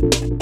you